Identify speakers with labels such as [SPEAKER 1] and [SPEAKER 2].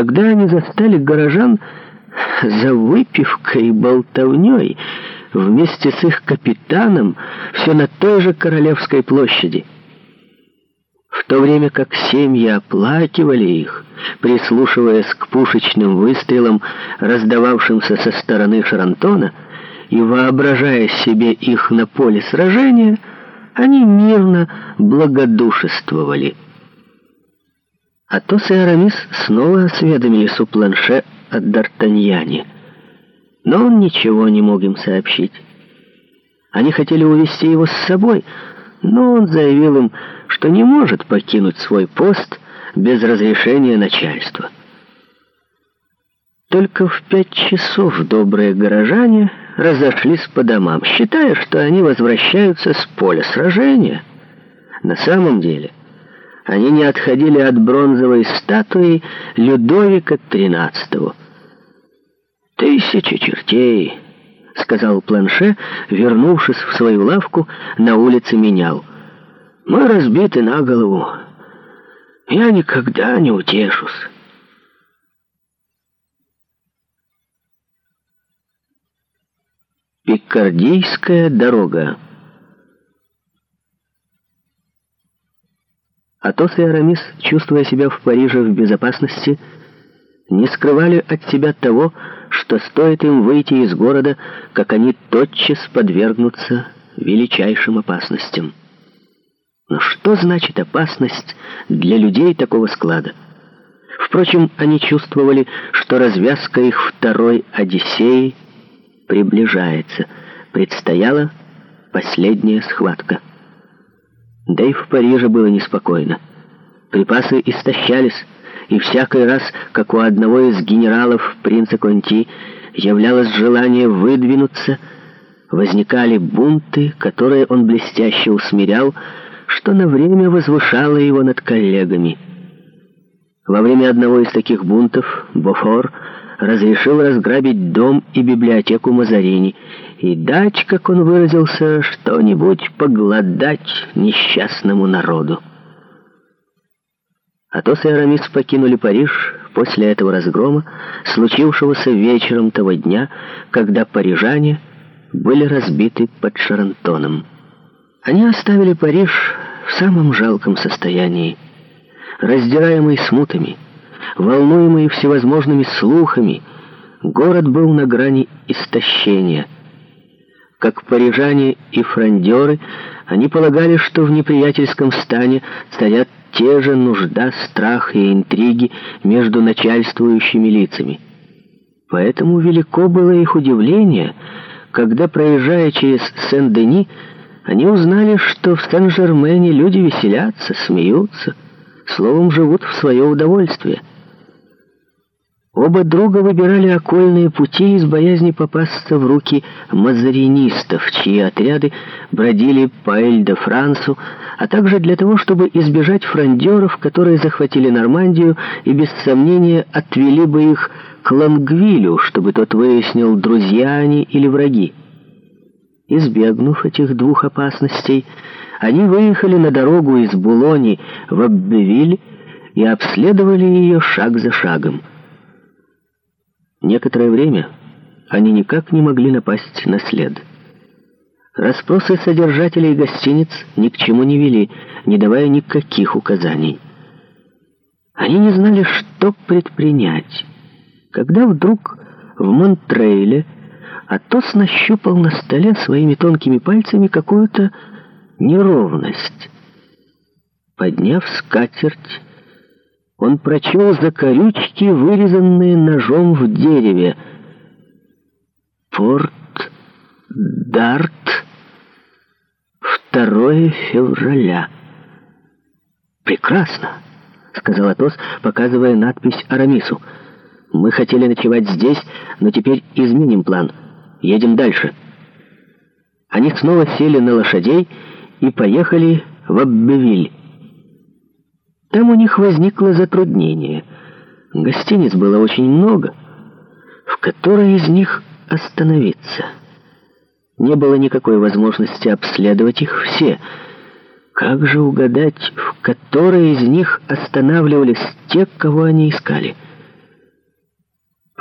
[SPEAKER 1] Когда они застали горожан за выпивкой и болтовней, вместе с их капитаном, все на той же Королевской площади. В то время как семьи оплакивали их, прислушиваясь к пушечным выстрелам, раздававшимся со стороны Шарантона, и воображая себе их на поле сражения, они мирно благодушествовали. Атос и Арамис снова осведомились у планше о Д'Артаньяне. Но он ничего не мог им сообщить. Они хотели увести его с собой, но он заявил им, что не может покинуть свой пост без разрешения начальства. Только в пять часов добрые горожане разошлись по домам, считая, что они возвращаются с поля сражения. На самом деле... Они не отходили от бронзовой статуи Людовика XIII. «Тысяча чертей!» — сказал Планше, вернувшись в свою лавку, на улице менял. «Мы разбиты на голову. Я никогда не утешусь». Пикардийская дорога Атос и Арамис, чувствуя себя в Париже в безопасности, не скрывали от себя того, что стоит им выйти из города, как они тотчас подвергнутся величайшим опасностям. Но что значит опасность для людей такого склада? Впрочем, они чувствовали, что развязка их второй Одиссеи приближается. Предстояла последняя схватка. Да и в Париже было неспокойно. Припасы истощались, и всякий раз, как у одного из генералов принца Конти являлось желание выдвинуться, возникали бунты, которые он блестяще усмирял, что на время возвышало его над коллегами. Во время одного из таких бунтов Бофор – разрешил разграбить дом и библиотеку Мазарини и дать, как он выразился, что-нибудь поглодать несчастному народу. Атос и Арамис покинули Париж после этого разгрома, случившегося вечером того дня, когда парижане были разбиты под Шарантоном. Они оставили Париж в самом жалком состоянии, раздираемый смутами, волнуемые всевозможными слухами, город был на грани истощения. Как парижане и фрондеры, они полагали, что в неприятельском стане стоят те же нужда, страх и интриги между начальствующими лицами. Поэтому велико было их удивление, когда, проезжая через Сен-Дени, они узнали, что в Сен-Жермене люди веселятся, смеются, словом, живут в свое удовольствие — Оба друга выбирали окольные пути из боязни попасться в руки мазаринистов, чьи отряды бродили по Эль-де-Франсу, а также для того, чтобы избежать фрондеров, которые захватили Нормандию и без сомнения отвели бы их к Лангвилю, чтобы тот выяснил, друзья они или враги. Избегнув этих двух опасностей, они выехали на дорогу из Булони в Аббевиль и обследовали ее шаг за шагом. Некоторое время они никак не могли напасть на след. Распросы содержателей гостиниц ни к чему не вели, не давая никаких указаний. Они не знали, что предпринять, когда вдруг в Монтрейле Атос нащупал на столе своими тонкими пальцами какую-то неровность. Подняв скатерть, он прочел закорючки, вырезанные ножом в дереве. Порт Дарт, 2 февраля. «Прекрасно!» — сказал Атос, показывая надпись Арамису. «Мы хотели ночевать здесь, но теперь изменим план. Едем дальше». Они снова сели на лошадей и поехали в Аббевиль. Там у них возникло затруднение. Гостиниц было очень много, в которой из них остановиться. Не было никакой возможности обследовать их все. Как же угадать, в которой из них останавливались те, кого они искали?»